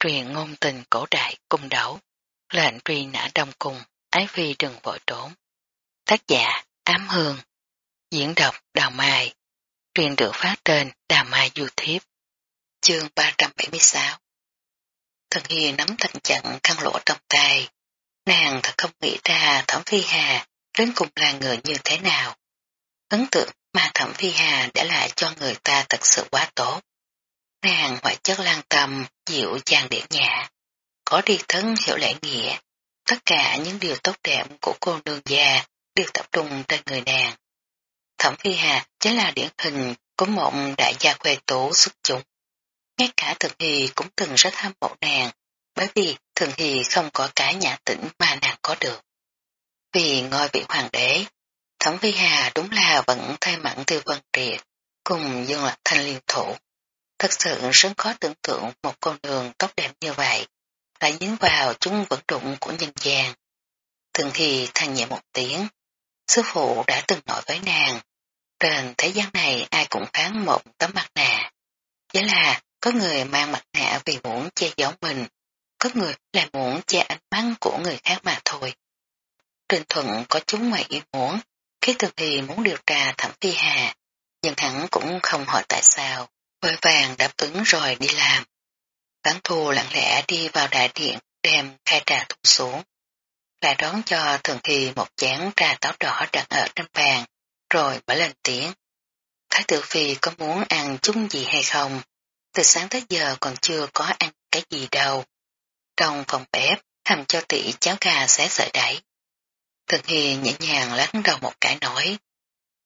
truyền ngôn tình cổ đại cung đấu, lệnh truy nã đông cung, ái phi đừng vội trốn. Tác giả Ám Hương, diễn đọc Đào Mai, truyền được phát trên Đào Mai YouTube. Chương 376 Thần hì nắm thành chặn khăn lỗ trong tay, nàng thật không nghĩ ra Thẩm Phi Hà đến cùng là người như thế nào. Ấn tượng mà Thẩm Phi Hà đã lại cho người ta thật sự quá tốt. Nàng ngoại chất lan tâm, dịu dàng điển nhã, có đi thân hiểu lễ nghĩa, tất cả những điều tốt đẹp của cô nương già đều tập trung trên người nàng. Thẩm Phi Hà chính là điển hình của một đại gia khuê tố xuất chúng. Ngay cả Thường Hy cũng từng rất hâm mộ nàng, bởi vì Thường Hy không có cái nhã tĩnh mà nàng có được. Vì ngôi vị hoàng đế, Thẩm Phi Hà đúng là vẫn thay mặn tiêu vân triệt, cùng dương lạc thanh liên thủ. Thật sự rất khó tưởng tượng một con đường tốt đẹp như vậy, lại dính vào chúng vẫn đụng của nhân gian. Thường thì than nhẹ một tiếng, sư phụ đã từng nói với nàng, trên thế gian này ai cũng kháng một tấm mặt nạ. Chỉ là có người mang mặt nạ vì muốn che giấu mình, có người lại muốn che ánh mắt của người khác mà thôi. Trình thuận có chúng ngoài ý muốn, khi thường thì muốn điều tra thẩm phi hà, nhưng hắn cũng không hỏi tại sao vội vàng đáp ứng rồi đi làm. Bán thù lặng lẽ đi vào đại điện đem khai trà thu xuống. Lại đón cho thường thì một chén trà táo đỏ đặt ở trên bàn, rồi mở lên tiếng. Thái tử phi có muốn ăn chung gì hay không? Từ sáng tới giờ còn chưa có ăn cái gì đâu. Trong phòng bếp, hầm cho tỷ cháo gà xé sợi đẩy. Thường Hi nhẹ nhàng lắc đầu một cái nói.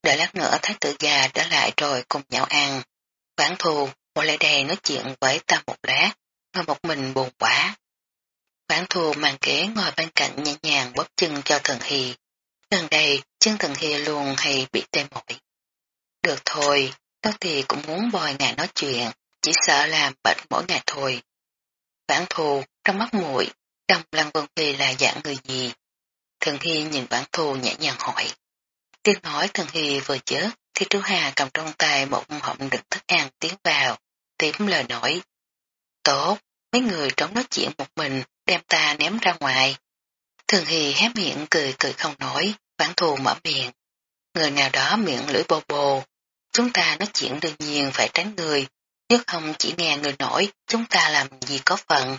Đợi lát nữa thái tử già đã lại rồi cùng nhau ăn. Vãn thù, ngồi lại đây nói chuyện với ta một lát, ngồi một mình buồn quá. Vãn thù màn kế ngồi bên cạnh nhẹ nhàng bóp chân cho thần hy. Gần đây, chân thần hy luôn hay bị tê mỏi. Được thôi, tôi thì cũng muốn bòi ngài nói chuyện, chỉ sợ làm bệnh mỗi ngày thôi. Vãn thù, trong mắt muội trong lăng vân phi là dạng người gì? Thần hy nhìn vãn thù nhẹ nhàng hỏi. Tiếng nói thần hy vừa chớp, thì Trương Hà cầm trong tay một hộp đựng thức ăn tiến vào, tiếp lời nổi: Tốt, mấy người trống nói chuyện một mình, đem ta ném ra ngoài. Thường Hì hé miệng cười cười không nói, bản thù mở miệng. Người nào đó miệng lưỡi bồ bồ, chúng ta nói chuyện đương nhiên phải tránh người, nếu không chỉ nghe người nổi, chúng ta làm gì có phận?"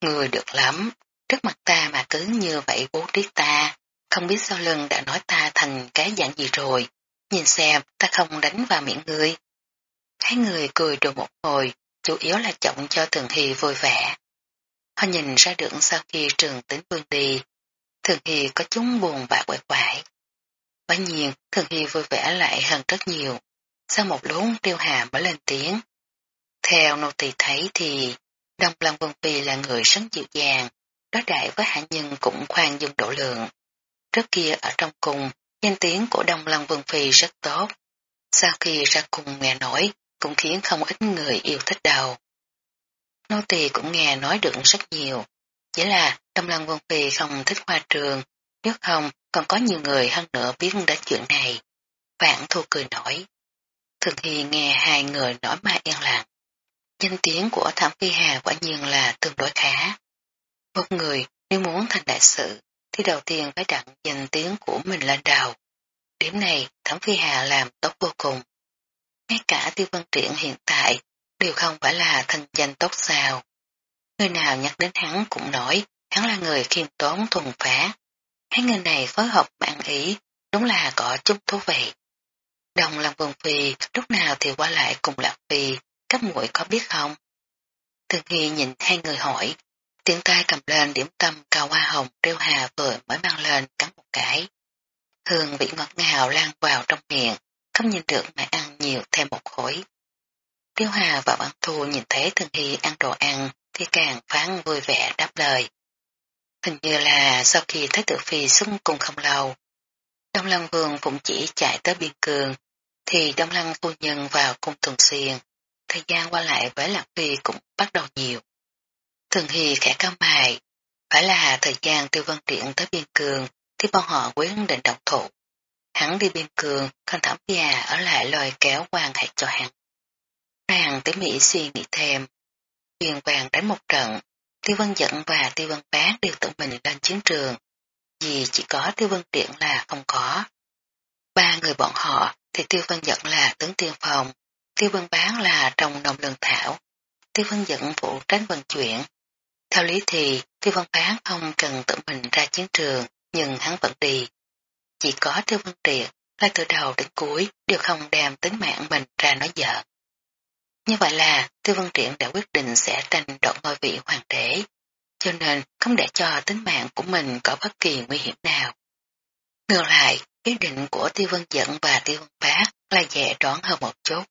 Người được lắm, trước mặt ta mà cứ như vậy bố trí ta, không biết sau lưng đã nói ta thành cái dạng gì rồi, nhìn xem ta không đánh vào miệng người, Hai người cười được một hồi, chủ yếu là trọng cho Thường Hy vui vẻ. Họ nhìn ra được sau khi trường tính vương đi, Thường Hy có chúng buồn và quậy quại. Quả nhiên, Thường Hy vui vẻ lại hơn rất nhiều. Sau một lúc tiêu hà mới lên tiếng. Theo nô tỳ thấy thì Đông Lăng Vân Phi là người rất dịu dàng, đối đại với hạ nhân cũng khoan dung độ lượng. Trước kia ở trong cùng, Danh tiếng của Đông Lăng Vương Phi rất tốt. Sau khi ra cùng nghe nói, cũng khiến không ít người yêu thích đầu. Nô tỳ cũng nghe nói được rất nhiều. Chỉ là Đông Lăng Vương Phi không thích hoa trường, nếu không còn có nhiều người hơn nữa biết đến chuyện này. Vãn thu cười nổi. Thường thì nghe hai người nói mà yên lặng. Danh tiếng của Thẩm Phi Hà quả nhiên là tương đối khá. Một người nếu muốn thành đại sự thì đầu tiên phải đặt danh tiếng của mình lên đầu. Điểm này Thẩm Phi Hà làm tốt vô cùng. Ngay cả tiêu văn triển hiện tại đều không phải là thanh danh tốt sao. Người nào nhắc đến hắn cũng nói hắn là người khiêm tốn thuần phá. Hai người này phối hợp bạn ý đúng là có chút thú vị. Đồng làm vườn phi lúc nào thì qua lại cùng lạc phi, các muội có biết không? Thường Hy nhìn hai người hỏi, Tiện tay cầm lên điểm tâm cao hoa hồng treo hà vừa mới mang lên cắn một cái. Hương vị ngọt ngào lan vào trong miệng, không nhìn được mà ăn nhiều thêm một khối. Tiêu Hà và Văn Thu nhìn thấy Thường Hy ăn đồ ăn thì càng phán vui vẻ đáp lời. Hình như là sau khi Thái tử Phi xuống cùng không lâu, Đông Lăng Vương cũng chỉ chạy tới biên cường, thì Đông Lăng phu nhân vào cung thường xuyên, thời gian qua lại với Lạc Phi cũng bắt đầu nhiều. Thường Hy khẽ cao mày, phải là thời gian tiêu văn điện tới biên cường thì bọn họ quyết định động thủ. Hắn đi biên cường, con thẩm già ở lại lôi kéo quan hệ cho hắn. Nàng tỉ mỉ suy nghĩ thêm. huyền vàng đánh một trận, Tiêu văn Dẫn và Tiêu văn Bán đều tự mình lên chiến trường, vì chỉ có Tiêu văn Điện là không có. Ba người bọn họ thì Tiêu văn Dẫn là tướng tiên phòng, Tiêu văn Bán là trong nông lương thảo, Tiêu văn Dẫn phụ trách vận chuyển. Theo lý thì Tiêu Văn Phán không cần tự mình ra chiến trường, nhưng hắn vẫn đi. Chỉ có Tiêu Văn Triệt là từ đầu đến cuối đều không đem tính mạng mình ra nói giỡn. Như vậy là Tiêu Văn Triển đã quyết định sẽ tranh đoạt ngôi vị hoàng đế, cho nên không để cho tính mạng của mình có bất kỳ nguy hiểm nào. Ngược lại, quyết định của Tiêu Văn Dẫn và Tiêu Văn Bác là dễ đoán hơn một chút.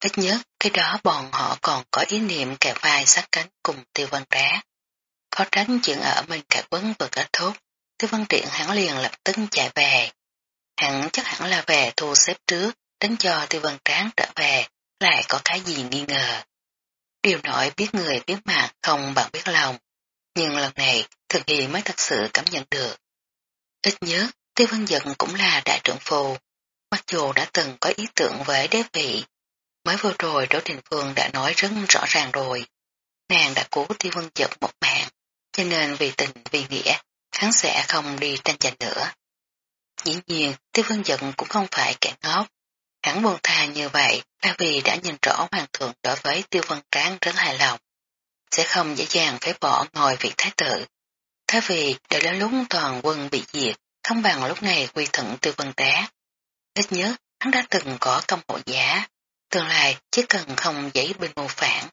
Ít nhất, cái đó bọn họ còn có ý niệm kề vai sát cánh cùng Tiêu văn Trá. Có tránh chuyện ở mình cả quấn vừa kết thúc, Tiêu văn triện hắn liền lập tức chạy về. Hắn chắc hẳn là về thu xếp trước, đến cho Tiêu văn Tráng trở về, lại có cái gì nghi ngờ. Điều nổi biết người biết mặt không bằng biết lòng, nhưng lần này thực hiện mới thật sự cảm nhận được. Ít nhất Tiêu Văn giận cũng là đại trưởng phù, mặc dù đã từng có ý tưởng với đế vị. Mới vừa rồi Đỗ Đình Phương đã nói rất rõ ràng rồi. Nàng đã cứu Tiêu vân Dận một mạng, cho nên vì tình vì nghĩa, hắn sẽ không đi tranh giành nữa. Dĩ nhiên, Tiêu vân Dận cũng không phải kẻ ngốc, Hắn buông tha như vậy là vì đã nhìn rõ hoàng thượng đối với tiêu vân tráng rất hài lòng. Sẽ không dễ dàng phải bỏ ngồi vị thái tử. Thế vì đợi đến lúc toàn quân bị diệt, không bằng lúc này quy thận tiêu vân Tráng. Ít nhất hắn đã từng có công hộ giá. Tương lai chỉ cần không giấy bình mưu phản,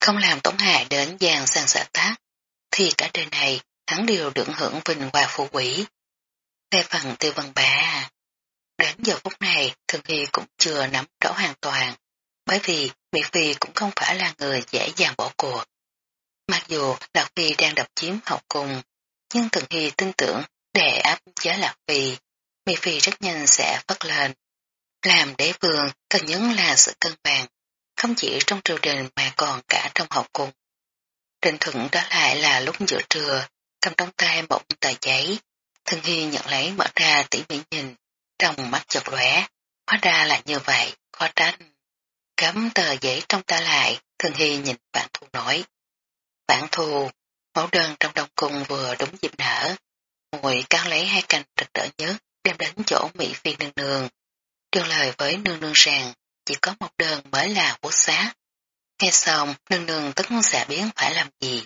không làm tổn hại đến giang sang xã tác, thì cả đời này hắn đều được hưởng vinh hoa phú quỷ. Về phần tiêu vân bá Đến giờ phút này, Thường Hy cũng chưa nắm rõ hoàn toàn, bởi vì Mỹ Phi cũng không phải là người dễ dàng bỏ cuộc. Mặc dù Lạc Phi đang đập chiếm học cùng, nhưng Thường Hy tin tưởng để áp chế Lạc Phi, Mỹ Phi rất nhanh sẽ phất lên. Làm đế vương cần nhấn là sự cân bằng, không chỉ trong triều đình mà còn cả trong học cung. Trình thuận đó lại là lúc giữa trưa, cầm trong tay một tờ giấy, Thân Hy nhận lấy mở ra tỉ mỉ nhìn, trong mắt chật lóe, hóa ra là như vậy, khó tránh. Cắm tờ giấy trong ta lại, Thân hy nhìn bản thu nói. Bản thu, mẫu đơn trong đông cung vừa đúng dịp nở. Mùi cao lấy hai cành trực rỡ nhất, đem đến chỗ Mỹ Phi nương nương. Đưa lời với nương nương rằng, chỉ có một đơn mới là quốc xá. Nghe xong, nương nương tức sẽ biến phải làm gì.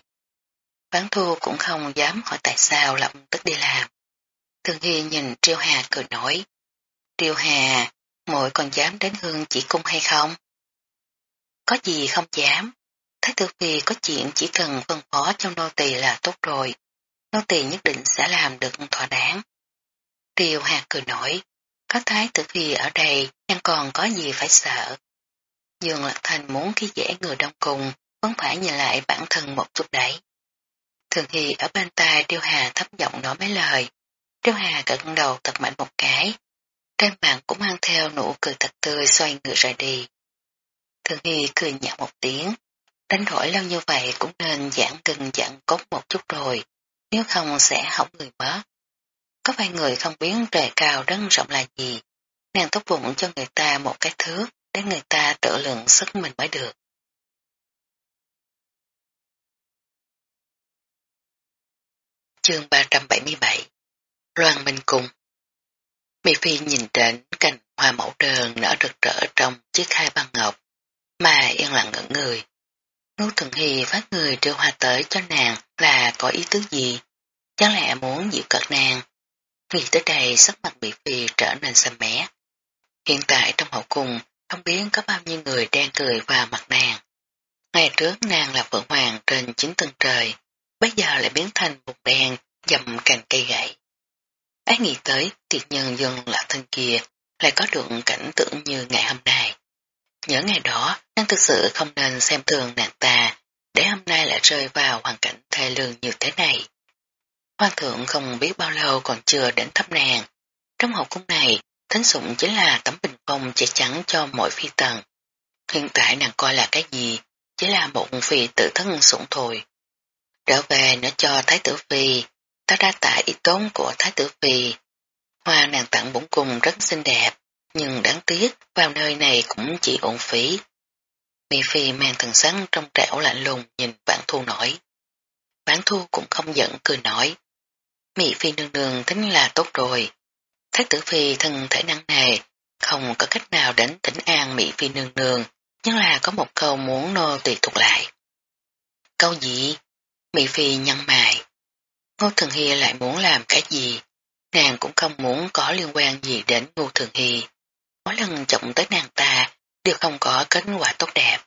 Bán thu cũng không dám hỏi tại sao lập tức đi làm. Thường Hy nhìn Triêu Hà cười nói. Triều Hà, muội còn dám đến hương chỉ cung hay không? Có gì không dám. Thái tử phi có chuyện chỉ cần phân phó cho nô tỳ là tốt rồi. Nô tỳ nhất định sẽ làm được thỏa đáng. Triều Hà cười nổi. Có thái tử phi ở đây, chẳng còn có gì phải sợ. Dương Lạc Thành muốn khi dễ người đông cùng, vẫn phải nhìn lại bản thân một chút đấy. Thường Hy ở bên tai Điêu Hà thấp giọng nói mấy lời. Điêu Hà gật đầu thật mạnh một cái, trên mặt cũng mang theo nụ cười thật tươi xoay người rời đi. Thường Hy cười nhạt một tiếng, đánh đổi lâu như vậy cũng nên giãn cưng giãn cốt một chút rồi, nếu không sẽ hỏng người mất. Có vài người không biết trời cao đất rộng là gì, nàng tốt bụng cho người ta một cái thước để người ta tự lượng sức mình mới được. Chương 377 Loan Minh Cung Mỹ Phi nhìn đến cành hoa mẫu đơn nở rực rỡ trong chiếc khai băng ngọc, mà yên lặng ngẩn người. Ngô Thường Hy phát người đưa hoa tới cho nàng là có ý tứ gì? Chẳng lẽ muốn dịu cợt nàng? Vì tới đây sắc mặt bị Phi trở nên xanh mé. Hiện tại trong hậu cung không biết có bao nhiêu người đang cười vào mặt nàng. Ngày trước nàng là phượng hoàng trên chín tầng trời, bây giờ lại biến thành một đen dầm cành cây gậy. Ái nghĩ tới tiệt nhân dân là thân kia lại có được cảnh tượng như ngày hôm nay. Nhớ ngày đó, nàng thực sự không nên xem thường nàng ta, để hôm nay lại rơi vào hoàn cảnh thê lương như thế này. Hoàng thượng không biết bao lâu còn chưa đến thấp nàng. Trong hậu cung này, thánh sủng chính là tấm bình phong che chắn cho mỗi phi tần. Hiện tại nàng coi là cái gì? Chỉ là một phi tự thân sủng thôi. Trở về nó cho thái tử phi, ta đa tạ ý tốn của Thái tử Phi. Hoa nàng tặng bổn cung rất xinh đẹp, nhưng đáng tiếc vào nơi này cũng chỉ ổn phí. Mỹ Phi mang thần sắn trong trẻo lạnh lùng nhìn Vãn Thu nói. Vãn Thu cũng không giận cười nói. Mỹ Phi nương nương tính là tốt rồi. Thái tử Phi thân thể năng nề, không có cách nào đến tỉnh an Mỹ Phi nương nương, nhưng là có một câu muốn nô tùy thuộc lại. Câu gì? Mỹ Phi nhăn mày. Ngô Thường Hy lại muốn làm cái gì? Nàng cũng không muốn có liên quan gì đến Ngô Thường Hy. Mỗi lần trọng tới nàng ta đều không có kết quả tốt đẹp.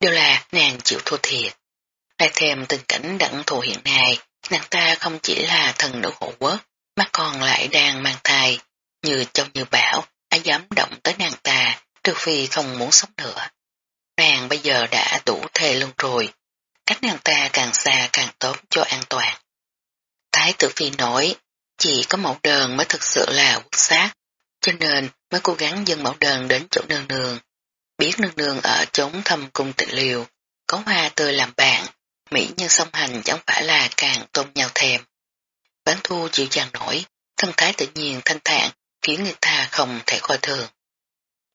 Đều là nàng chịu thua thiệt. Lại thêm tình cảnh đẳng thù hiện nay, nàng ta không chỉ là thần nữ hộ quốc, mà còn lại đang mang thai, như châu như bảo, ai dám động tới nàng ta, trừ phi không muốn sống nữa. Nàng bây giờ đã đủ thề luôn rồi, cách nàng ta càng xa càng tốt cho an toàn. Thái tử phi nói, chỉ có mẫu đơn mới thực sự là quốc xác, cho nên mới cố gắng dân mẫu đơn đến chỗ nương nương. Biết nương nương ở chốn thâm cung tịnh liều, có hoa tươi làm bạn, mỹ nhân song hành chẳng phải là càng tôn nhau thèm. Bán thu chịu dàng nổi, thân thái tự nhiên thanh thản, khiến người ta không thể coi thường.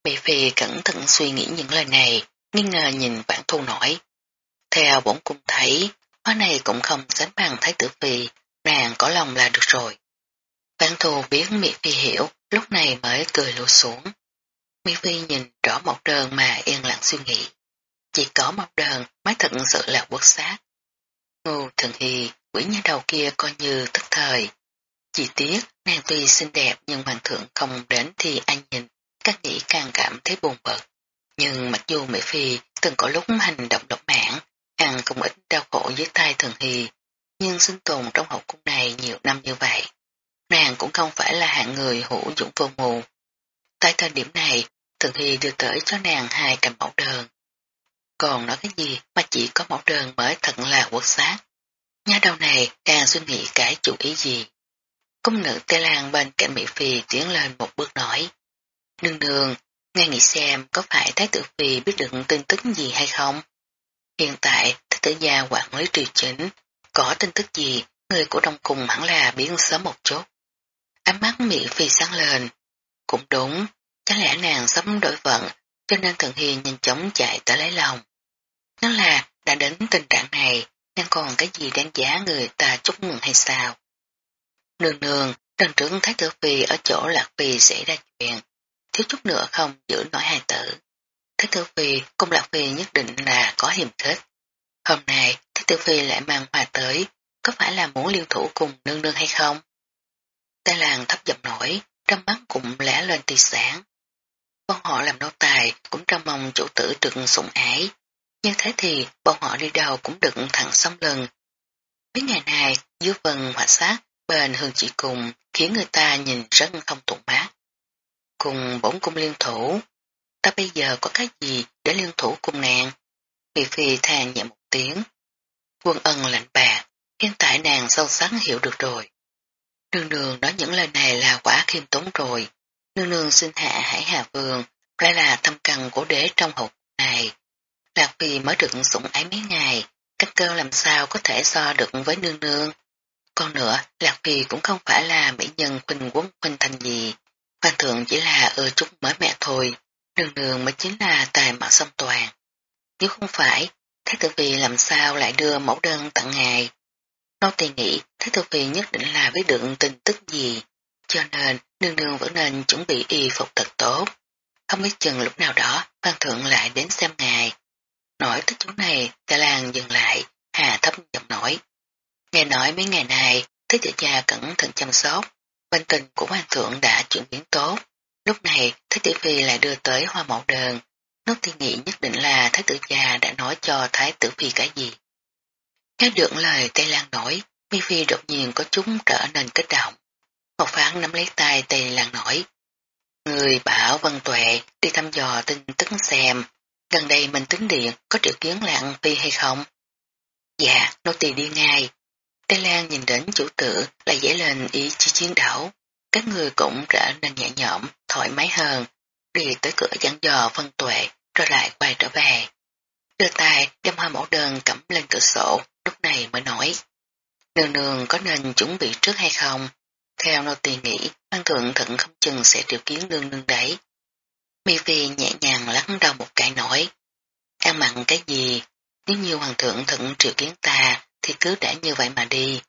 Mỹ Phi cẩn thận suy nghĩ những lời này, nghi ngờ nhìn bản thu nổi. Theo bổn cung thấy, hóa này cũng không sánh bằng thái tử Phi, nàng có lòng là được rồi. Bản thu biết Mỹ Phi hiểu, lúc này mới cười lùa xuống. Mỹ Phi nhìn rõ một đơn mà yên lặng suy nghĩ. Chỉ có một đơn mới thật sự là quốc xác. Ngô Thường Hy, quỷ nhân đầu kia coi như tức thời. Chỉ tiếc, nàng tuy xinh đẹp nhưng hoàng thượng không đến thì anh nhìn, các nghĩ càng cảm thấy buồn bực. Nhưng mặc dù Mỹ Phi từng có lúc hành động độc mãn, ăn cũng ít đau khổ dưới tay Thường Hy, nhưng sinh tồn trong hậu cung này nhiều năm như vậy. Nàng cũng không phải là hạng người hữu dũng vô mù. Tại thời điểm này, Thường Hy đưa tới cho nàng hai cầm mẫu đơn. Còn nói cái gì mà chỉ có mẫu đơn mới thật là quốc xác. Nhà đầu này đang suy nghĩ cái chủ ý gì. Cung nữ Tây Lan bên cạnh Mỹ Phi tiến lên một bước nói. Nương nương, nghe nghĩ xem có phải Thái tử Phi biết được tin tức gì hay không? Hiện tại, Thái tử gia quản lý triều chính, có tin tức gì, người của Đông Cùng hẳn là biến sớm một chút. Ánh mắt Mỹ Phi sáng lên. Cũng đúng, chắc lẽ nàng sớm đổi vận, cho nên Thần Hiền nhanh chóng chạy tới lấy lòng. Nó là đã đến tình trạng này, nên còn cái gì đáng giá người ta chúc mừng hay sao? Nương nương, lần trưởng Thái tử Phi ở chỗ Lạc Phi xảy ra chuyện, thiếu chút nữa không giữ nổi hài tử. Thái tử Phi cùng Lạc Phi nhất định là có hiểm thích. Hôm nay Thái tử Phi lại mang hòa tới, có phải là muốn liên thủ cùng nương nương hay không? Tây làng thấp giọng nổi, trong mắt cũng lẽ lên tia sáng. Bọn họ làm nô tài cũng trong mong chủ tử được sủng ái. Như thế thì bọn họ đi đâu cũng được thẳng sông lưng. Mấy ngày này, dưới vần hỏa sát, bên hương chỉ cùng, khiến người ta nhìn rất không thuận mát. Cùng bổn cung liên thủ, ta bây giờ có cái gì để liên thủ cùng nàng? Phi Phi than nhẹ một tiếng. Quân ân lạnh bạc, hiện tại nàng sâu sắc hiểu được rồi. Đường đường nói những lời này là quả khiêm tốn rồi. Nương nương xin hạ hải hà vườn, lại là thâm cần của đế trong hộp này. Lạc Phi mới được sủng ái mấy ngày, cách cơ làm sao có thể so được với nương nương. Còn nữa, Lạc Phi cũng không phải là mỹ nhân khuynh quấn khuynh thành gì. Hoàng thượng chỉ là ưa chút mới mẹ thôi, nương nương mới chính là tài mạo song toàn. Nếu không phải, Thái tử Phi làm sao lại đưa mẫu đơn tặng ngài. Nô tỳ nghĩ Thái tử Phi nhất định là biết được tin tức gì, cho nên nương nương vẫn nên chuẩn bị y phục thật tốt. Không biết chừng lúc nào đó, hoàng thượng lại đến xem ngài. Nói tới chỗ này, Tà Lan dừng lại, hà thấp giọng nổi. Nghe nói mấy ngày này, Thế tử gia cẩn thận chăm sóc, bên tình của hoàng thượng đã chuyển biến tốt. Lúc này, Thế tử phi lại đưa tới hoa mẫu đơn. Nốt tiên nghĩ nhất định là Thái tử gia đã nói cho Thái tử phi cái gì. Nghe được lời Tây Lan nói, Mi Phi đột nhiên có chúng trở nên kích động. Một phán nắm lấy tay Tây Lan nói. Người bảo Vân Tuệ đi thăm dò tin tức xem, gần đây mình tính điện có triệu kiến lạng Phi hay không? Dạ, nô tỳ đi ngay. Tây Lan nhìn đến chủ tử là dễ lên ý chí chiến đấu. Các người cũng trở nên nhẹ nhõm, thoải mái hơn, đi tới cửa dẫn dò Vân Tuệ, rồi lại quay trở về. Đưa tay đem hoa mẫu đơn cắm lên cửa sổ, lúc này mới nói. Nương nương có nên chuẩn bị trước hay không? Theo nô tỳ nghĩ, ban thượng thận không chừng sẽ triệu kiến đương đương đấy. Mi Phi nhẹ nhàng lắc đầu một cái nói. ăn mặn cái gì, nếu như hoàng thượng thận triệu kiến ta thì cứ để như vậy mà đi.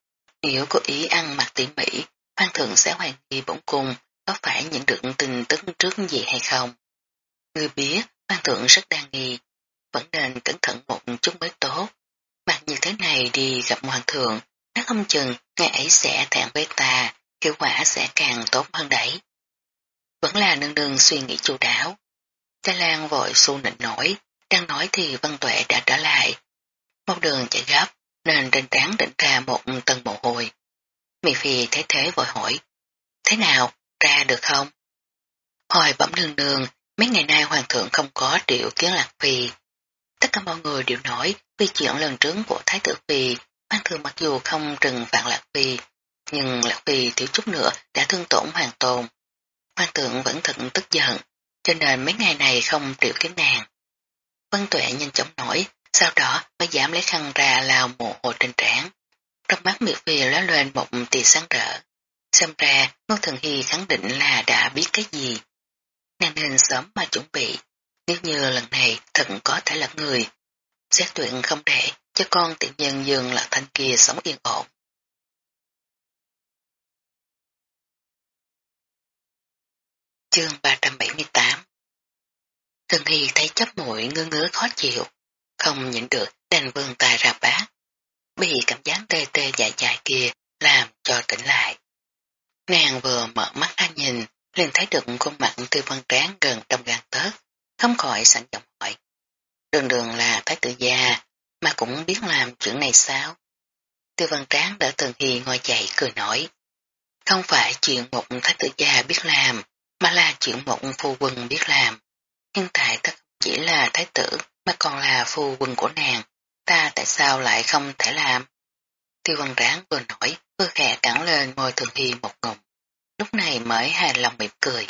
Nếu có ý ăn mặc tỉ mỉ, hoàng thượng sẽ hoàn nghi bổn cung có phải nhận được tin tức trước gì hay không. Người biết hoàng thượng rất đa nghi, vẫn nên cẩn thận một chút mới tốt. Mặc như thế này đi gặp hoàng thượng, nó không chừng ngày ấy sẽ thẹn với ta, hiệu quả sẽ càng tốt hơn đấy. Vẫn là nương nương suy nghĩ chu đáo. Gia Lan vội xu nịnh nổi, đang nói thì Văn Tuệ đã trở lại. Một đường chạy gấp, nên trên trán định ra một tầng mồ hôi. Mỹ Phi thấy thế vội hỏi, thế nào, ra được không? Hồi bẩm nương nương, mấy ngày nay hoàng thượng không có triệu kiến Lạc Phi. Tất cả mọi người đều nói vì chuyện lần trước của Thái tử Phi, hoàng thượng mặc dù không trừng phạt Lạc Phi, nhưng Lạc Phi thiếu chút nữa đã thương tổn hoàng tôn. Hoàng tượng vẫn thật tức giận, cho nên mấy ngày này không triệu kiến nàng. Vân Tuệ nhanh chóng nổi, sau đó mới giảm lấy khăn ra lao mồ hôi trên trán. Trong mắt miệt phi lóe lên một tia sáng rỡ. Xem ra, Ngô Thần Hy khẳng định là đã biết cái gì. Nàng nên sớm mà chuẩn bị, nếu như lần này thật có thể là người. Xét tuyển không để cho con tiện nhân dương lạc thanh kia sống yên ổn. Chương 378 Thường Hy thấy chấp mũi ngứa ngứa khó chịu, không nhịn được đành vươn tay ra bát. Bị cảm giác tê tê dài dài kia làm cho tỉnh lại. Nàng vừa mở mắt ra nhìn, liền thấy được khuôn mặt tư văn tráng gần trong gan tớt, không khỏi sẵn giọng hỏi. Đường đường là thái tử gia, mà cũng biết làm chuyện này sao? Tư văn tráng đã Thường Hy ngồi dậy cười nói. Không phải chuyện một thái tử gia biết làm, mà là chuyện một phu quân biết làm. Hiện tại ta chỉ là thái tử mà còn là phu quân của nàng, ta tại sao lại không thể làm? Tiêu văn ráng vừa nổi, vừa khẽ cắn lên môi Thường Hy một ngụm. Lúc này mới hài lòng mỉm cười.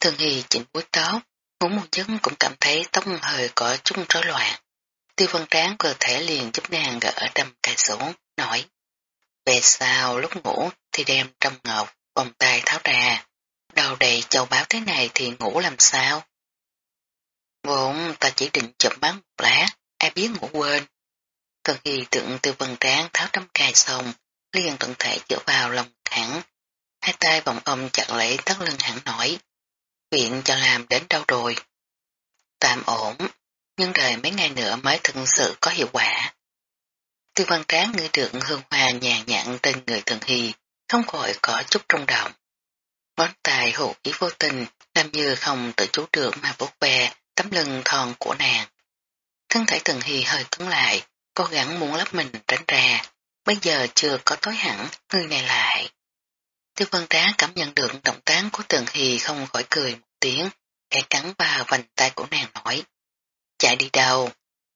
Thường Hy chỉnh búi tóc, ngủ một giấc cũng cảm thấy tóc hơi có chút rối loạn. Tiêu văn ráng vừa thể liền giúp nàng gỡ đâm cài xuống, nói. Về sau lúc ngủ thì đem trong ngọc, vòng tay tháo ra. Đầu đầy châu báo thế này thì ngủ làm sao? Vốn ta chỉ định chụp bán một lá, ai biết ngủ quên. Cần khi tượng từ vần tráng tháo tấm cài xong, liền tận thể dựa vào lòng hẳn. Hai tay vòng ôm chặt lấy tất lưng hẳn nổi. Viện cho làm đến đâu rồi? Tạm ổn, nhưng đời mấy ngày nữa mới thực sự có hiệu quả. Tiêu văn tráng ngửi được hương hoa nhàn nhặn trên người thần hy, không khỏi có chút trong động. Ngón tay hữu ý vô tình, làm như không tự chú được mà bốc bè tấm lưng thon của nàng. Thân thể Tần Hy hơi cứng lại, cố gắng muốn lấp mình tránh ra, bây giờ chưa có tối hẳn, người này lại. Tiêu vân trá cảm nhận được động tác của Tần Hy không khỏi cười một tiếng, kẻ cắn vào vành tay của nàng nói. Chạy đi đâu?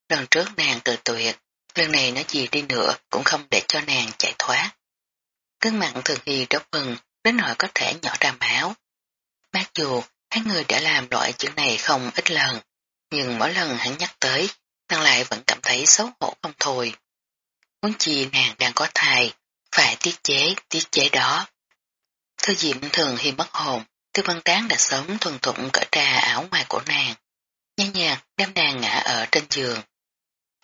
Lần trước nàng tự tuyệt, lần này nói gì đi nữa cũng không để cho nàng chạy thoát. Cứng mặn Thường Hy đốt bừng, đến nỗi có thể nhỏ ra máu. Mặc dù Hai người đã làm loại chuyện này không ít lần, nhưng mỗi lần hắn nhắc tới, nàng lại vẫn cảm thấy xấu hổ không thôi. Muốn chi nàng đang có thai, phải tiết chế, tiết chế đó. Thư diệm thường khi mất hồn, tư văn tán đã sớm thuần thụng cởi ra áo ngoài của nàng. Nhanh nhàng đem nàng ngã ở trên giường.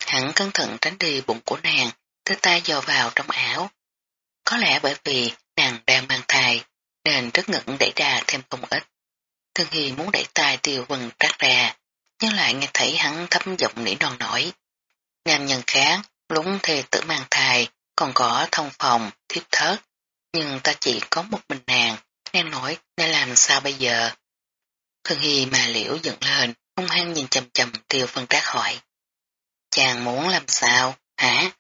Hắn cẩn thận tránh đi bụng của nàng, đưa tay dò vào trong áo. Có lẽ bởi vì nàng đang mang thai, nên rất ngẩn đẩy ra thêm không ít. Thương Hy muốn đẩy tay tiêu vân trát ra, nhưng lại nghe thấy hắn thấp giọng nỉ non nổi. Nam nhân khác, lúng thề tử mang thai, còn có thông phòng, thiếp thớt, nhưng ta chỉ có một mình nàng, nên nói nên làm sao bây giờ. Thương Hy mà liễu dựng lên, hung hăng nhìn chầm chầm tiêu vân trác hỏi. Chàng muốn làm sao, hả?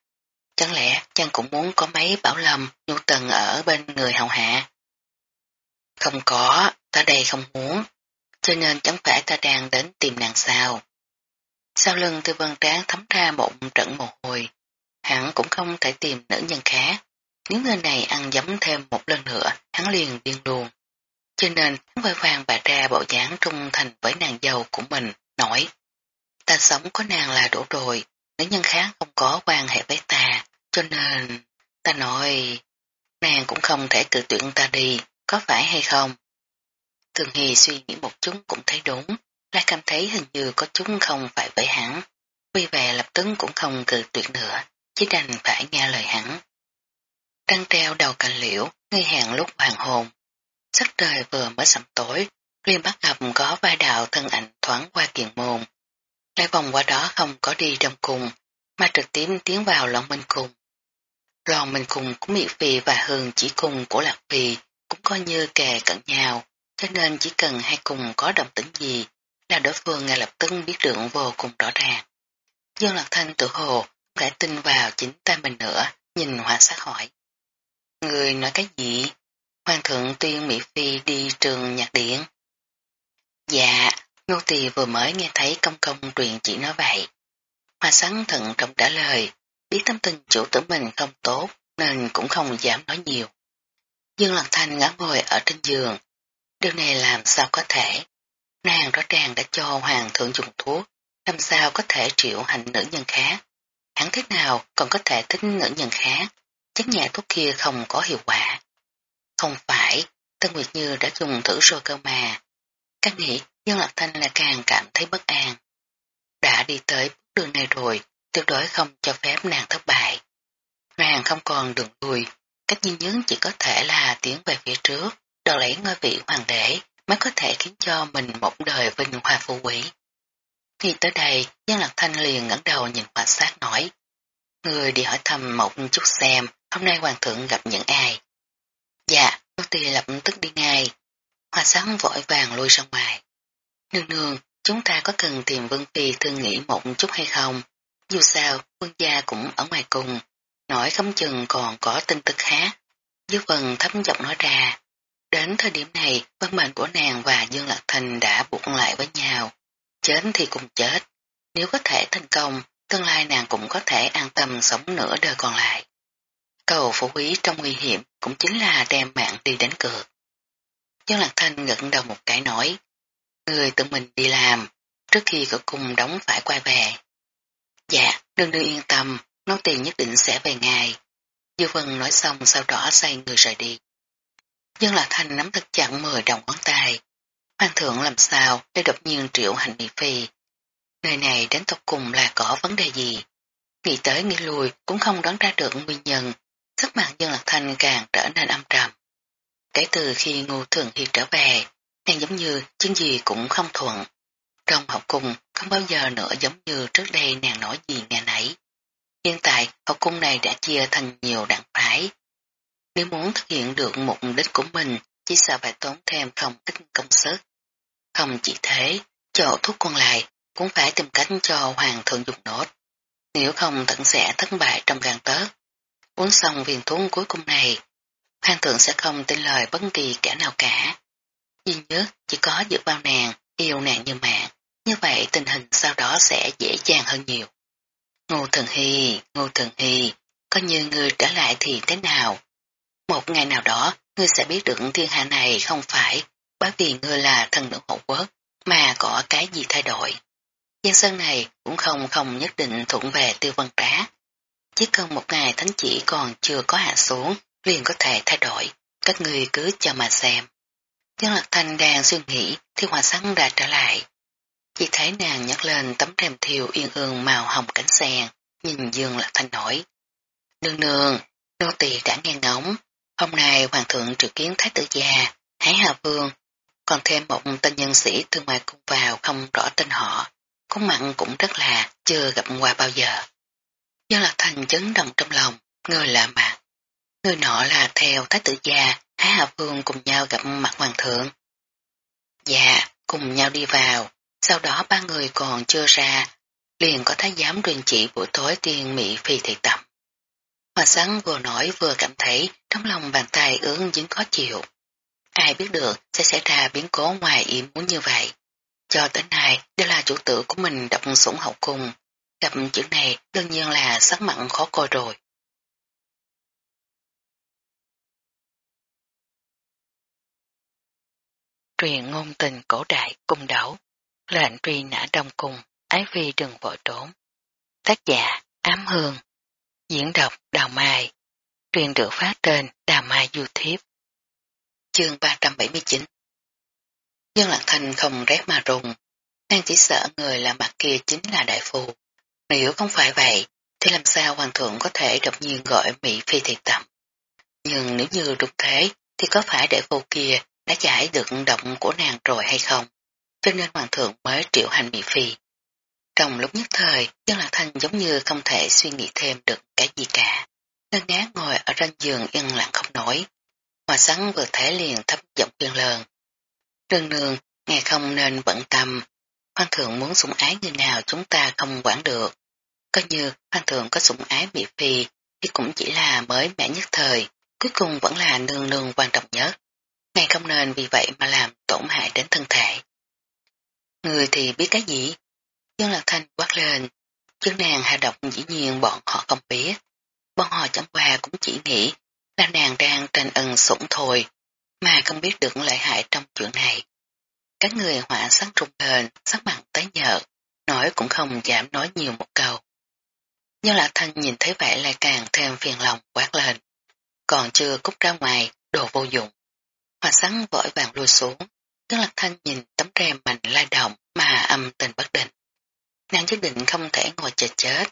Chẳng lẽ chàng cũng muốn có mấy bảo lâm, nhu tần ở bên người hầu hạ? Không có, ta đây không muốn, cho nên chẳng phải ta đang đến tìm nàng sao. Sau lưng tư vân tráng thấm ra một trận mồ hôi, hắn cũng không thể tìm nữ nhân khác. Nếu người này ăn giấm thêm một lần nữa, hắn liền điên luôn. Cho nên hắn vơi vàng bà ra bộ dáng trung thành với nàng giàu của mình, nói. Ta sống có nàng là đủ rồi, nữ nhân khác không có quan hệ với ta, cho nên, ta nói, nàng cũng không thể cự tuyển ta đi, có phải hay không? Thường Hy suy nghĩ một chút cũng thấy đúng, lại cảm thấy hình như có chúng không phải với hắn. Vì về lập tức cũng không cự tuyệt nữa, chỉ đành phải nghe lời hắn. Trăng treo đầu cành liễu, ngay hẹn lúc hoàng hồn. Sắc trời vừa mới sẩm tối, liền bắt gặp có vài đạo thân ảnh thoáng qua kiền môn. Lại vòng qua đó không có đi trong cùng, mà trực tiếp tiến vào lòng minh cùng. Lòng mình cùng của Mỹ Phi và Hương chỉ cùng của Lạc Phi cũng coi như kề cận nhau, cho nên chỉ cần hai cùng có đồng tính gì là đối phương ngay lập tức biết được vô cùng rõ ràng. Dương Lạc Thanh tự hồ đã tin vào chính tay mình nữa, nhìn hoa sát hỏi. Người nói cái gì? Hoàng thượng tuyên Mỹ Phi đi trường nhạc điển. Dạ, nô tỳ vừa mới nghe thấy công công truyền chỉ nói vậy. Hoa sắn thận trọng trả lời, biết tâm tình chủ tử mình không tốt nên cũng không dám nói nhiều. Dương Lạc Thanh ngã ngồi ở trên giường. Điều này làm sao có thể? Nàng rõ ràng đã cho hoàng thượng dùng thuốc, làm sao có thể triệu hành nữ nhân khác. Hắn thế nào còn có thể tính nữ nhân khác, chắc nhà thuốc kia không có hiệu quả. Không phải, Tân Nguyệt Như đã dùng thử rồi cơ mà. Các nghĩ, Dương Lạc Thanh là càng cảm thấy bất an. Đã đi tới bước đường này rồi, tuyệt đối không cho phép nàng thất bại. Nàng không còn đường lùi, cách duy nhất chỉ có thể là tiến về phía trước, đòi lấy ngôi vị hoàng đế mới có thể khiến cho mình một đời vinh hoa phú quý. Khi tới đây, Giang Lạc Thanh liền ngẩng đầu nhìn quan sát nói. Người đi hỏi thăm một chút xem, hôm nay hoàng thượng gặp những ai. Dạ, nô tỳ lập tức đi ngay. Hoa sáng vội vàng lui ra ngoài. Nương nương, chúng ta có cần tìm Vương Phi thương nghĩ một chút hay không? Dù sao, quân gia cũng ở ngoài cùng, nói không chừng còn có tin tức khác. Dư vần thấm giọng nói ra. Đến thời điểm này, vận mệnh của nàng và Dương Lạc Thành đã buộc lại với nhau. Chết thì cùng chết. Nếu có thể thành công, tương lai nàng cũng có thể an tâm sống nửa đời còn lại. Cầu phổ quý trong nguy hiểm cũng chính là đem mạng đi đánh cược. Dương Lạc Thanh ngẩng đầu một cái nói, người tự mình đi làm, trước khi cửa cung đóng phải quay về. Dạ, đừng đừng yên tâm, nón tiền nhất định sẽ về ngài. Dư Vân nói xong sau đó xoay người rời đi. Dương Lạc Thanh nắm thật chặt mười đồng ngón tay. Hoàng thượng làm sao để đột nhiên triệu hành bị phi. Nơi này đến tộc cùng là có vấn đề gì. Nghĩ tới nghĩ lui cũng không đoán ra được nguyên nhân. Sắc mặt Dương Lạc Thanh càng trở nên âm trầm. Kể từ khi Ngô Thường Hiệp trở về, nàng giống như chuyện gì cũng không thuận. Trong học cung không bao giờ nữa giống như trước đây nàng nói gì nghe nấy. Hiện tại học cung này đã chia thành nhiều đảng phái. Nếu muốn thực hiện được mục đích của mình chỉ sợ phải tốn thêm không ít công sức. Không chỉ thế, chỗ thuốc còn lại cũng phải tìm cách cho hoàng thượng dùng nốt. Nếu không tận sẽ thất bại trong gan tớt. Uống xong viên thuốc cuối cùng này, hoàng thượng sẽ không tin lời bất kỳ kẻ nào cả. Duy nhất chỉ có dựa vào nàng, yêu nàng như mạng, như vậy tình hình sau đó sẽ dễ dàng hơn nhiều. Ngô Thần Hy, Ngô Thần Hy, có như ngươi trở lại thì thế nào? Một ngày nào đó, ngươi sẽ biết được thiên hạ này không phải bởi vì ngươi là thần nữ hậu quốc, mà có cái gì thay đổi. Giang sơn này cũng không không nhất định thuận về tiêu văn trá. Chỉ cần một ngày thánh chỉ còn chưa có hạ xuống, liền có thể thay đổi, các người cứ cho mà xem. Dân Lạc Thanh đang suy nghĩ thì hòa sắn đã trở lại. Chỉ thấy nàng nhấc lên tấm rèm thiều yên ương màu hồng cánh sen, nhìn Dương Lạc Thanh nổi. Nương nương, nô tỳ đã nghe ngóng, hôm nay hoàng thượng triệu kiến thái tử già, hái Hà Vương, còn thêm một tên nhân sĩ từ ngoài cung vào không rõ tên họ, khuôn mặn cũng rất là chưa gặp qua bao giờ. Dương Lạc Thanh chấn động trong lòng, người lạ mặt. Người nọ là theo thái tử già, Thái Hà Vương cùng nhau gặp mặt hoàng thượng. Dạ, cùng nhau đi vào, sau đó ba người còn chưa ra, liền có thái giám truyền chỉ buổi tối tiên Mỹ phi thị tập. Hòa sáng vừa nói vừa cảm thấy trong lòng bàn tay ướng dính khó chịu. Ai biết được sẽ xảy ra biến cố ngoài ý muốn như vậy. Cho tới nay đều là chủ tử của mình đọc sủng hậu cung. Gặp chữ này đương nhiên là sắc mặn khó coi rồi. Truyền ngôn tình cổ đại cung đấu, lệnh truy nã đông cung, ái phi đừng vội trốn. Tác giả Ám Hương, diễn đọc Đào Mai, truyền được phát trên Đào Mai YouTube. Chương 379 Dương Lạc Thanh không rét mà rùng, Nàng chỉ sợ người là mặt kia chính là đại phù. Nếu không phải vậy, thì làm sao hoàng thượng có thể đột nhiên gọi Mỹ Phi thị tẩm. Nhưng nếu như đúng thế, thì có phải đại phù kia đã giải được động của nàng rồi hay không? Cho nên hoàng thượng mới triệu hành Mỹ Phi. Trong lúc nhất thời, dân lạc thanh giống như không thể suy nghĩ thêm được cái gì cả. Ngân ngá ngồi ở trên giường yên lặng không nổi. Hòa sắn vừa thể liền thấp giọng khuyên lờn. Nương nương, nghe không nên bận tâm. Hoàng thượng muốn sủng ái người nào chúng ta không quản được. Coi như hoàng thượng có sủng ái bị phi thì cũng chỉ là mới mẻ nhất thời, cuối cùng vẫn là nương nương quan trọng nhất. Ngài không nên vì vậy mà làm tổn hại đến thân thể. Người thì biết cái gì? Dương Lạc Thanh quát lên, Chứ nàng hạ độc dĩ nhiên bọn họ không biết. Bọn họ chẳng qua cũng chỉ nghĩ là nàng đang tranh ân sủng thôi, mà không biết được lợi hại trong chuyện này. Các người họa sắc trung lên, sắc mặt tái nhợt, nói cũng không dám nói nhiều một câu. Nhưng Lạc Thanh nhìn thấy vậy lại càng thêm phiền lòng quát lên. Còn chưa cút ra ngoài, đồ vô dụng. Hòa sắn vội vàng lui xuống. Dương Lạc Thanh nhìn tấm rèm mình lai động mà âm tình bất định. Nàng nhất định không thể ngồi chờ chết,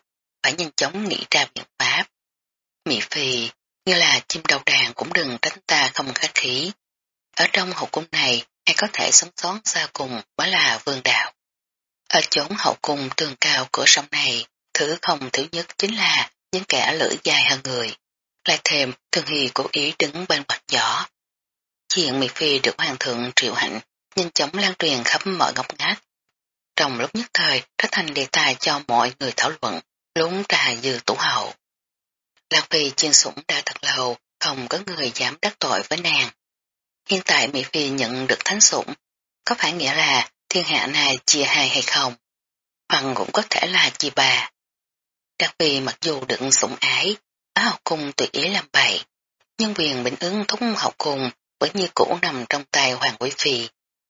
phải nhanh chóng nghĩ ra biện pháp. Mỹ Phi, như là chim đầu đàn cũng đừng tránh ta không khách khí. Ở trong hậu cung này, ai có thể sống sót xa cùng mới là vương đạo. Ở chốn hậu cung tường cao cửa sông này, thứ không thứ nhất chính là những kẻ lưỡi dài hơn người. Lại thêm, thường hì cố ý đứng bên quạt giỏ. Chuyện Mỹ Phi được hoàng thượng triệu hạnh, nhanh chóng lan truyền khắp mọi góc ngách. Trong lúc nhất thời, trở thành đề tài cho mọi người thảo luận, lúng trà dư tủ hậu. Lan Phi chiên sủng đã thật lâu, không có người dám đắc tội với nàng. Hiện tại Mỹ Phi nhận được thánh sủng, có phải nghĩa là thiên hạ này chia hai hay không? Hoặc cũng có thể là chia ba. Đặc Phi mặc dù đựng sủng ái, ở học cung tùy ý làm bậy, nhưng quyền bình ứng thúc học cung vẫn như cũ nằm trong tay Hoàng Quý Phi.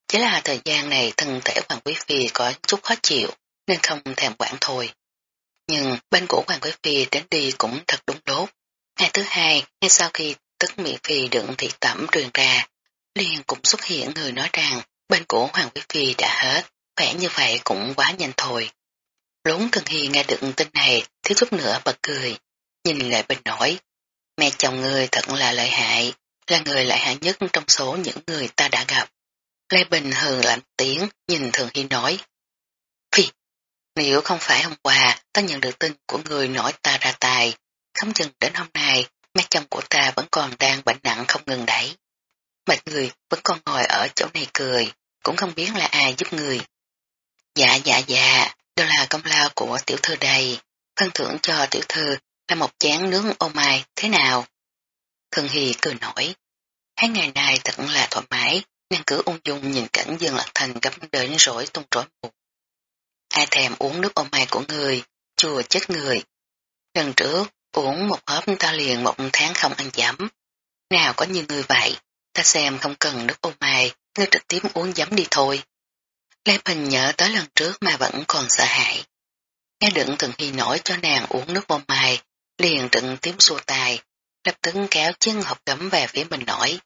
Chỉ là thời gian này thân thể Hoàng Quý Phi có chút khó chịu, nên không thèm quản thôi. Nhưng bên của Hoàng Quý Phi đến đi cũng thật đúng đốt. Ngày thứ hai, ngay sau khi tức Mỹ Phi đựng thị tẩm truyền ra, liền cũng xuất hiện người nói rằng bên của Hoàng Quý Phi đã hết, khỏe như vậy cũng quá nhanh thôi. Lốn Cần Hy nghe được tin này, thiếu chút nữa bật cười, nhìn lại bên nói, mẹ chồng người thật là lợi hại, là người lại hạ nhất trong số những người ta đã gặp. Lê Bình hừ lạnh tiếng, nhìn Thường Hy nói, Phi, nếu không phải hôm qua ta nhận được tin của người nói ta ra tài, không chừng đến hôm nay mẹ chồng của ta vẫn còn đang bệnh nặng không ngừng đẩy. Mệt người vẫn còn ngồi ở chỗ này cười, cũng không biết là ai giúp người. Dạ dạ dạ, đó là công lao của tiểu thư đây, phân thưởng cho tiểu thư là một chén nướng ô mai thế nào? Thường Hy cười nổi. Hai ngày này thật là thoải mái, nàng cứ ung dung nhìn cảnh dương lạc thành gấm đến rối tung rối mù. Ai thèm uống nước ô mai của người, chùa chết người. Lần trước, uống một hớp ta liền một tháng không ăn giấm. Nào có như người vậy, ta xem không cần nước ô mai, ngươi trực tiếp uống giấm đi thôi. Lê Bình nhớ tới lần trước mà vẫn còn sợ hãi. Nghe đựng Thường hy nổi cho nàng uống nước ô mai, liền trực tiếp xua tài, lập tức kéo chân hộp gấm về phía mình nổi.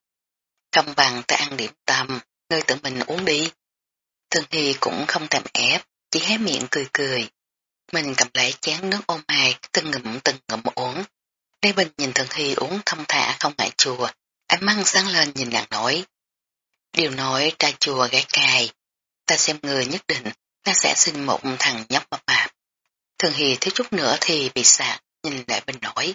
"công bằng ta ăn điểm tâm, ngươi tự mình uống đi. Thường Hy cũng không thèm ép, chỉ hé miệng cười cười. Mình cầm lấy chén nước ôm hài từng ngụm từng ngụm uống. Lê Bình nhìn Thường Hy uống thông thả không ngại chùa, ánh mắt sáng lên nhìn nàng nói. Điều nói tra chùa gái cài, ta xem người nhất định ta sẽ sinh một thằng nhóc mập mạp. Thường Hy thiếu chút nữa thì bị sạc, nhìn lại bình nổi.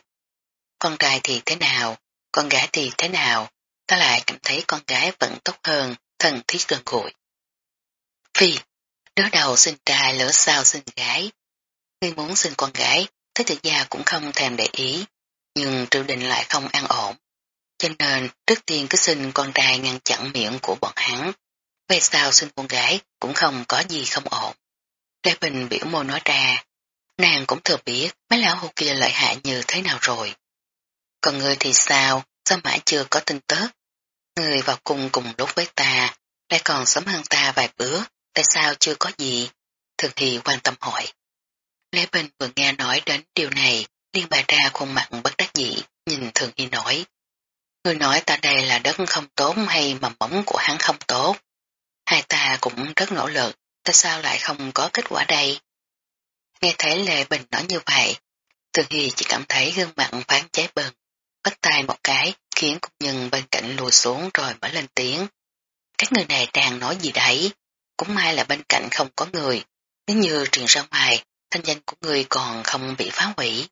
Con trai thì thế nào, con gái thì thế nào, ta lại cảm thấy con gái vẫn tốt hơn, thân thiết gần gũi. Phi, đứa đầu sinh trai lỡ sao sinh gái. Ngươi muốn sinh con gái, thế tự gia cũng không thèm để ý, nhưng triệu đình lại không an ổn. Cho nên trước tiên cứ sinh con trai ngăn chặn miệng của bọn hắn. Về sau sinh con gái cũng không có gì không ổn. Lê Bình biểu môi nói ra, nàng cũng thừa biết mấy lão hô kia lợi hại như thế nào rồi. Còn người thì sao, sao mãi chưa có tin tức? Người vào cùng cùng lúc với ta, lại còn sớm hơn ta vài bữa, tại sao chưa có gì? Thường thì quan tâm hỏi. Lê Bình vừa nghe nói đến điều này, liên bà ra khuôn mặt bất đắc dĩ, nhìn Thường Hy nói. Người nói ta đây là đất không tốt hay mầm mống của hắn không tốt. Hai ta cũng rất nỗ lực, tại sao lại không có kết quả đây? Nghe thấy Lê Bình nói như vậy, Thường Hy chỉ cảm thấy gương mặt phán cháy bừng, bắt tay một cái khiến công nhân bên cạnh lùi xuống rồi mới lên tiếng. Các người này đang nói gì đấy? Cũng may là bên cạnh không có người, nếu như truyền ra ngoài, thanh danh của người còn không bị phá hủy.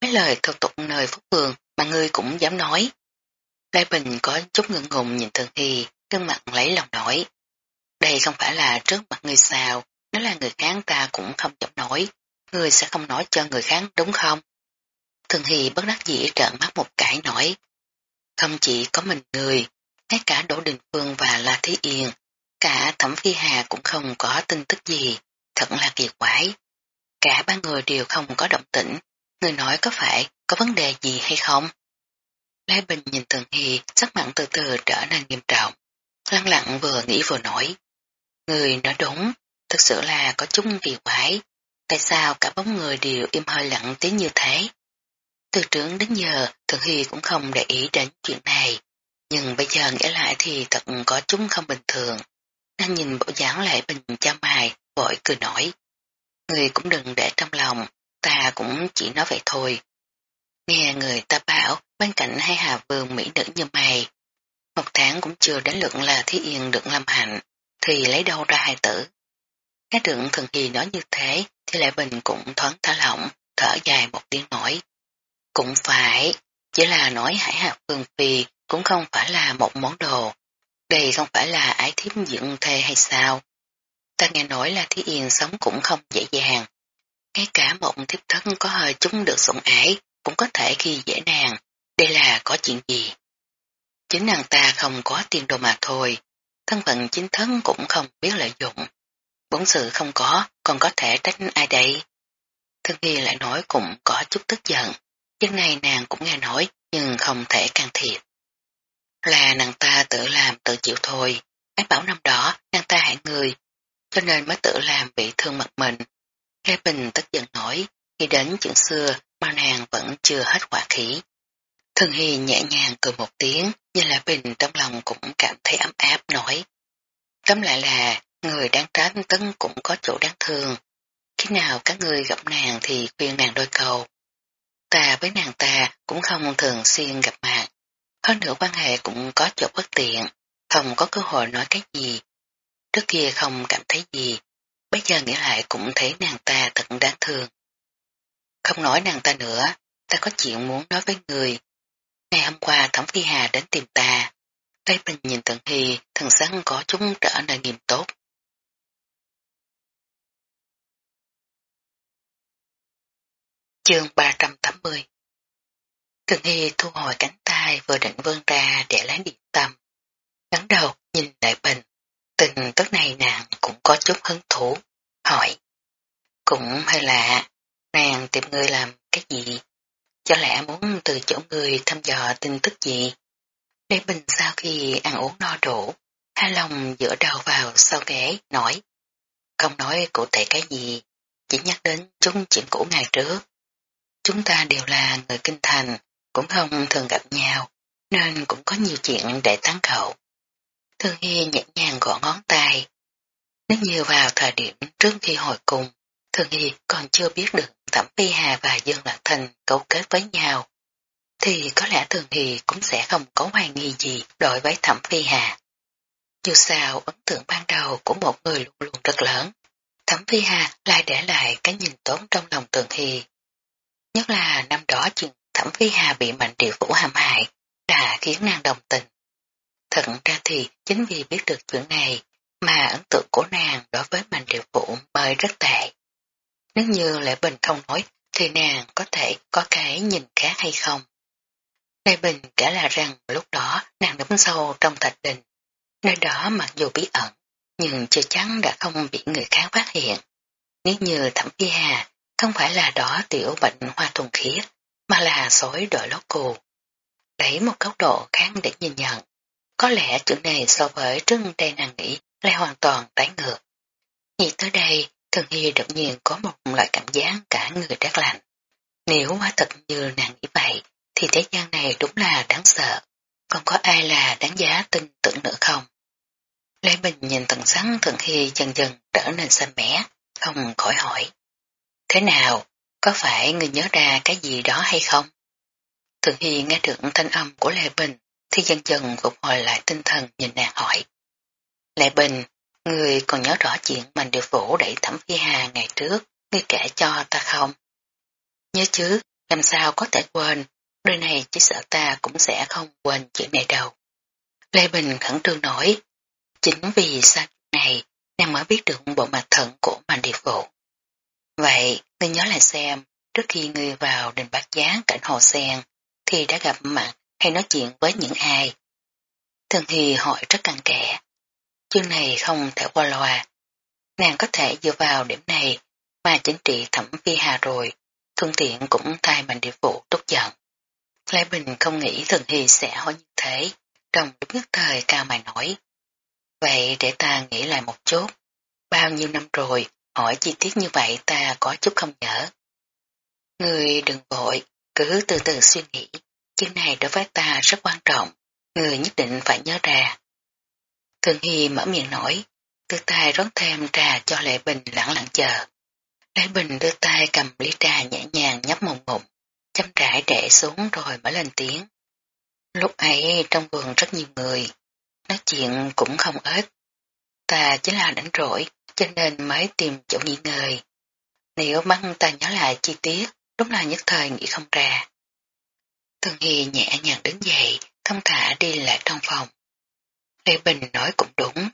Mấy lời thô tục nơi phúc vườn mà ngươi cũng dám nói. lai Bình có chút ngượng ngùng nhìn Thường Hy, gương mặt lấy lòng nổi. Đây không phải là trước mặt người sao, nếu là người khác ta cũng không dám nói, người sẽ không nói cho người khác đúng không? Thường Hy bất đắc dĩ trợn mắt một cái nói. Không chỉ có mình người, ngay cả Đỗ Đình Phương và La Thế Yên, cả Thẩm Phi Hà cũng không có tin tức gì, thật là kỳ quái. Cả ba người đều không có động tĩnh, người nói có phải có vấn đề gì hay không? Lê Bình nhìn Thường Hy sắc mặn từ từ trở nên nghiêm trọng, lăng lặng vừa nghĩ vừa nói. Người nói đúng, thực sự là có chút kỳ quái, tại sao cả bóng người đều im hơi lặng tiếng như thế? Từ trưởng đến giờ, Thường Hy cũng không để ý đến chuyện này, nhưng bây giờ nghĩ lại thì thật có chúng không bình thường. Đang nhìn bộ dáng lại bình cha mài, vội cười nổi. Người cũng đừng để trong lòng, ta cũng chỉ nói vậy thôi. Nghe người ta bảo bên cạnh hai hà vương mỹ nữ như mày. Một tháng cũng chưa đến lượng là Thí Yên được làm hạnh, thì lấy đâu ra hai tử. các trưởng thần kỳ nói như thế, thì lại bình cũng thoáng thả lỏng, thở dài một tiếng nói. Cũng phải, chỉ là nói hải hạt phương phi cũng không phải là một món đồ. Đây không phải là ái thiếp dựng thê hay sao? Ta nghe nói là Thí Yên sống cũng không dễ dàng. Ngay cả một thiếp thân có hơi chúng được sủng ái cũng có thể khi dễ nàng. Đây là có chuyện gì? Chính nàng ta không có tiền đồ mà thôi. Thân phận chính thân cũng không biết lợi dụng. Bốn sự không có, còn có thể trách ai đây? Thương nghi lại nói cũng có chút tức giận. Chuyện này nàng cũng nghe nói, nhưng không thể can thiệp. Là nàng ta tự làm tự chịu thôi. Ái bảo năm đó, nàng ta hại người, cho nên mới tự làm bị thương mặt mình. Lê Bình tức giận nổi, khi đến chuyện xưa mà nàng vẫn chưa hết quả khí. Thường Hy nhẹ nhàng cười một tiếng, nhưng là Bình trong lòng cũng cảm thấy ấm áp nổi. Tóm lại là, người đáng tránh tấn cũng có chỗ đáng thương. Khi nào các người gặp nàng thì khuyên nàng đôi câu. Ta với nàng ta cũng không thường xuyên gặp mặt. Hơn nữa quan hệ cũng có chỗ bất tiện, không có cơ hội nói cái gì. Trước kia không cảm thấy gì, bây giờ nghĩ lại cũng thấy nàng ta thật đáng thương. Không nói nàng ta nữa, ta có chuyện muốn nói với người. Ngày hôm qua Thẩm Phi Hà đến tìm ta. Tây Bình nhìn Tận Hy, thần sắc có chúng trở nên nghiêm tốt. Chương 380 Tần Hy thu hồi cánh tay vừa định vươn ra để lấy điện tâm. Ngắn đầu nhìn Đại Bình, tình tức này nàng cũng có chút hứng thú, hỏi. Cũng hơi lạ, nàng tìm người làm cái gì? Cho lẽ muốn từ chỗ người thăm dò tin tức gì? Lê Bình sau khi ăn uống no đủ, hai lòng dựa đầu vào sau ghế, nói. Không nói cụ thể cái gì, chỉ nhắc đến chung chuyện cũ ngày trước. Chúng ta đều là người kinh thành, cũng không thường gặp nhau, nên cũng có nhiều chuyện để tán cậu Thương Hy nhẹ nhàng gõ ngón tay. Nếu như vào thời điểm trước khi hồi cùng, Thương Hy còn chưa biết được Thẩm Phi Hà và Dương Lạc Thành cấu kết với nhau, thì có lẽ Thường Hy cũng sẽ không có hoài nghi gì đối với Thẩm Phi Hà. Dù sao, ấn tượng ban đầu của một người luôn luôn rất lớn. Thẩm Phi Hà lại để lại cái nhìn tốt trong lòng Thường Hy. Nhất là năm đó chuyện Thẩm Phi Hà bị Mạnh Triệu Vũ hãm hại đã khiến nàng đồng tình. Thật ra thì chính vì biết được chuyện này mà ấn tượng của nàng đối với Mạnh Triệu Vũ mới rất tệ. Nếu như Lệ Bình không nói thì nàng có thể có cái nhìn khác hay không? Lệ Bình trả là rằng lúc đó nàng đứng sâu trong thạch đình. Nơi đó mặc dù bí ẩn, nhưng chưa chắn đã không bị người khác phát hiện. Nếu như Thẩm Phi Hà không phải là đỏ tiểu bệnh hoa thuần khiết, mà là sói đội lót cù. đẩy một góc độ khác để nhìn nhận, có lẽ chuyện này so với trước đây nàng nghĩ lại hoàn toàn trái ngược. nhìn tới đây, Thường Hy đột nhiên có một loại cảm giác cả người đát lạnh. Nếu hóa thật như nàng nghĩ vậy, thì thế gian này đúng là đáng sợ, còn có ai là đáng giá tin tưởng nữa không? Lê Bình nhìn tận sáng Thường Hy dần dần trở nên xanh mẻ, không khỏi hỏi. Thế nào, có phải người nhớ ra cái gì đó hay không? Thường Hy nghe được thanh âm của Lê Bình thì dần dần phục hồi lại tinh thần nhìn nàng hỏi. Lê Bình, người còn nhớ rõ chuyện mình được vũ đẩy thẩm phi hà ngày trước, ngươi kể cho ta không? Nhớ chứ, làm sao có thể quên, đời này chỉ sợ ta cũng sẽ không quên chuyện này đâu. Lê Bình khẩn trương nói, chính vì sao này, nàng mới biết được bộ mặt thận của mạnh điệp vụ. Vậy, ngươi nhớ lại xem, trước khi ngươi vào đình bát giá cảnh hồ sen, thì đã gặp mặt hay nói chuyện với những ai? Thường Hy hỏi rất căng kẽ. Chương này không thể qua loa. Nàng có thể dựa vào điểm này mà chính trị thẩm phi hà rồi, thuận tiện cũng thay mạnh địa vụ tốt giận. Lê Bình không nghĩ Thường Hy sẽ hỏi như thế, trong lúc nhất thời cao mày nói. Vậy để ta nghĩ lại một chút, bao nhiêu năm rồi, hỏi chi tiết như vậy ta có chút không nhớ. Người đừng vội, cứ từ từ suy nghĩ, chuyện này đối với ta rất quan trọng, người nhất định phải nhớ ra. Thường Hy mở miệng nói, đưa tay rót thêm trà cho Lệ Bình lặng lặng chờ. Lệ Bình đưa tay cầm ly trà nhẹ nhàng nhấp một ngụm, chăm rãi để xuống rồi mở lên tiếng. Lúc ấy trong vườn rất nhiều người, nói chuyện cũng không ít. Ta chính là đánh rỗi, cho nên mới tìm chỗ nghỉ ngơi. Nếu bắt ta nhớ lại chi tiết, đúng là nhất thời nghĩ không ra. Thường Hy nhẹ nhàng đứng dậy, thông thả đi lại trong phòng. Lê Bình nói cũng đúng,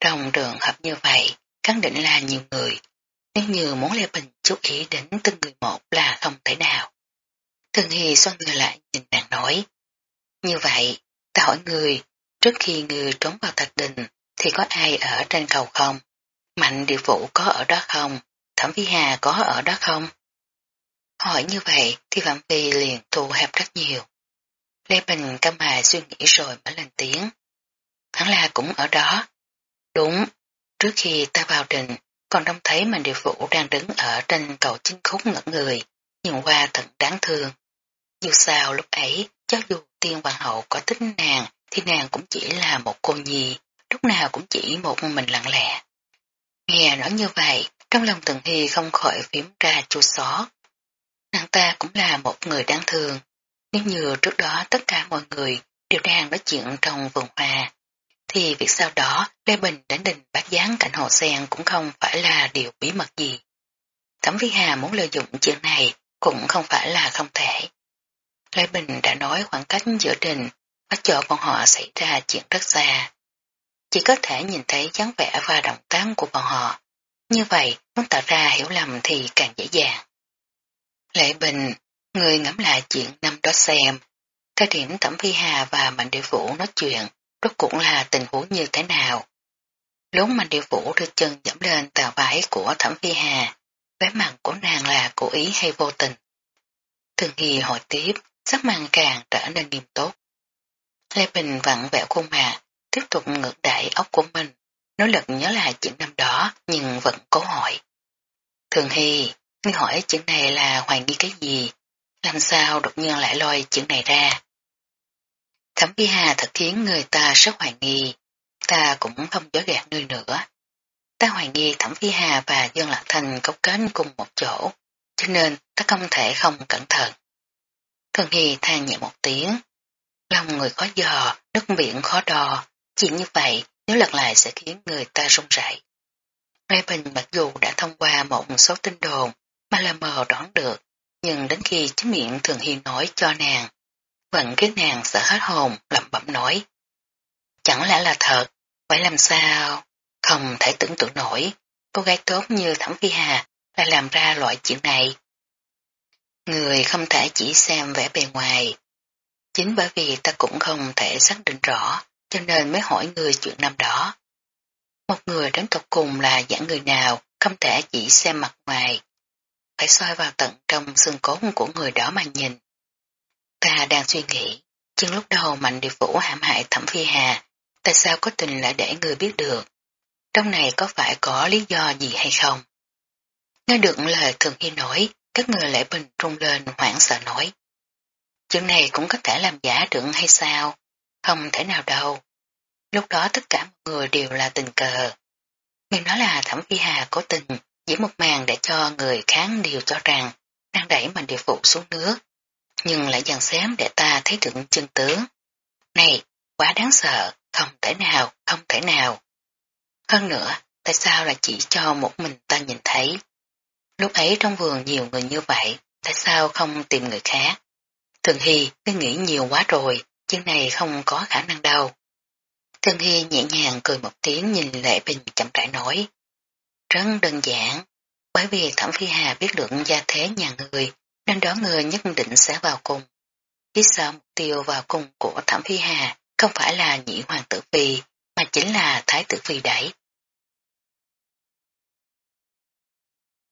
trong đường hợp như vậy, khẳng định là nhiều người. Nếu như muốn Lê Bình chú ý đến từng người một là không thể nào. Thường Hy xoay người lại nhìn nàng nói. Như vậy, ta hỏi người, trước khi người trốn vào thạch đình, thì có ai ở trên cầu không? Mạnh địa vũ có ở đó không? Thẩm Phi Hà có ở đó không? Hỏi như vậy thì phạm vi liền thu hẹp rất nhiều. Lê Bình căm hà suy nghĩ rồi mới lên tiếng. Hắn là cũng ở đó. Đúng, trước khi ta vào đình, còn trông thấy mạnh điều vũ đang đứng ở trên cầu chính khúc ngẩn người, nhìn qua thật đáng thương. Dù sao lúc ấy, cho dù tiên hoàng hậu có tính nàng, thì nàng cũng chỉ là một cô nhi, lúc nào cũng chỉ một mình lặng lẽ. Nghe nói như vậy, trong lòng Tần Hy không khỏi phím ra chua xó. Nàng ta cũng là một người đáng thương. Nếu như trước đó tất cả mọi người đều đang nói chuyện trong vườn hoa, thì việc sau đó Lê Bình đến đình bác gián cạnh hồ sen cũng không phải là điều bí mật gì. Thẩm Vi Hà muốn lợi dụng chuyện này cũng không phải là không thể. Lê Bình đã nói khoảng cách giữa đình bắt chỗ bọn họ xảy ra chuyện rất xa. Chỉ có thể nhìn thấy dáng vẻ và động tác của bọn họ. Như vậy, muốn tạo ra hiểu lầm thì càng dễ dàng. Lệ Bình, người ngắm lại chuyện năm đó xem. Thời điểm Thẩm Phi Hà và Mạnh Địa Vũ nói chuyện, rốt cũng là tình huống như thế nào. Lúc Mạnh Địa Vũ đưa chân dẫm lên tà vải của Thẩm Phi Hà, vẻ mặt của nàng là cố ý hay vô tình. Thường Hy hỏi tiếp, sắc mặt càng trở nên nghiêm túc. Lê Bình vặn vẹo khuôn mặt, tiếp tục ngược đại ốc của mình, nỗ lực nhớ lại chuyện năm đó nhưng vẫn cố hỏi. Thường Hy, ngươi hỏi chuyện này là hoài nghi cái gì? Làm sao đột nhiên lại lôi chuyện này ra? Thẩm Vi Hà thật khiến người ta rất hoài nghi, ta cũng không dối gạt ngươi nữa. Ta hoài nghi Thẩm Phi Hà và Dương Lạc Thành cấu kết cùng một chỗ, cho nên ta không thể không cẩn thận. Thường Hy than nhẹ một tiếng, lòng người khó dò, nước biển khó đo, chuyện như vậy nếu lật lại sẽ khiến người ta run rẩy. Ray Bình mặc dù đã thông qua một số tin đồn mà là mờ đoán được, nhưng đến khi chính miệng Thường Hiên nói cho nàng, vẫn khiến nàng sợ hết hồn, lẩm bẩm nói. Chẳng lẽ là thật, phải làm sao? Không thể tưởng tượng nổi, cô gái tốt như Thẩm Phi Hà lại làm ra loại chuyện này. Người không thể chỉ xem vẻ bề ngoài. Chính bởi vì ta cũng không thể xác định rõ, cho nên mới hỏi người chuyện năm đó. Một người đến tục cùng là dạng người nào, không thể chỉ xem mặt ngoài. Phải soi vào tận trong xương cốt của người đó mà nhìn. Ta đang suy nghĩ, chừng lúc đầu Mạnh Điệp Vũ hãm hại Thẩm Phi Hà, tại sao có tình lại để người biết được? Trong này có phải có lý do gì hay không? Nghe được lời Thường Hy nói, các người lễ bình trung lên hoảng sợ nói. Chuyện này cũng có thể làm giả được hay sao? Không thể nào đâu. lúc đó tất cả mọi người đều là tình cờ. Nhưng nó là Thẩm Phi Hà cố tình diễn một màn để cho người kháng điều cho rằng đang đẩy mình địa phụ xuống nước, nhưng lại dần xém để ta thấy được chân tướng. Này, quá đáng sợ, không thể nào, không thể nào. Hơn nữa, tại sao là chỉ cho một mình ta nhìn thấy? Lúc ấy trong vườn nhiều người như vậy, tại sao không tìm người khác? Thường Hy, cứ nghĩ nhiều quá rồi, chuyện này không có khả năng đâu. Thương Hy nhẹ nhàng cười một tiếng nhìn Lệ Bình chậm rãi nói. Rất đơn giản, bởi vì Thẩm Phi Hà biết lượng gia thế nhà người, nên đó người nhất định sẽ vào cùng. Phía sau mục tiêu vào cung của Thẩm Phi Hà không phải là nhị hoàng tử phi, mà chính là thái tử phi đẩy.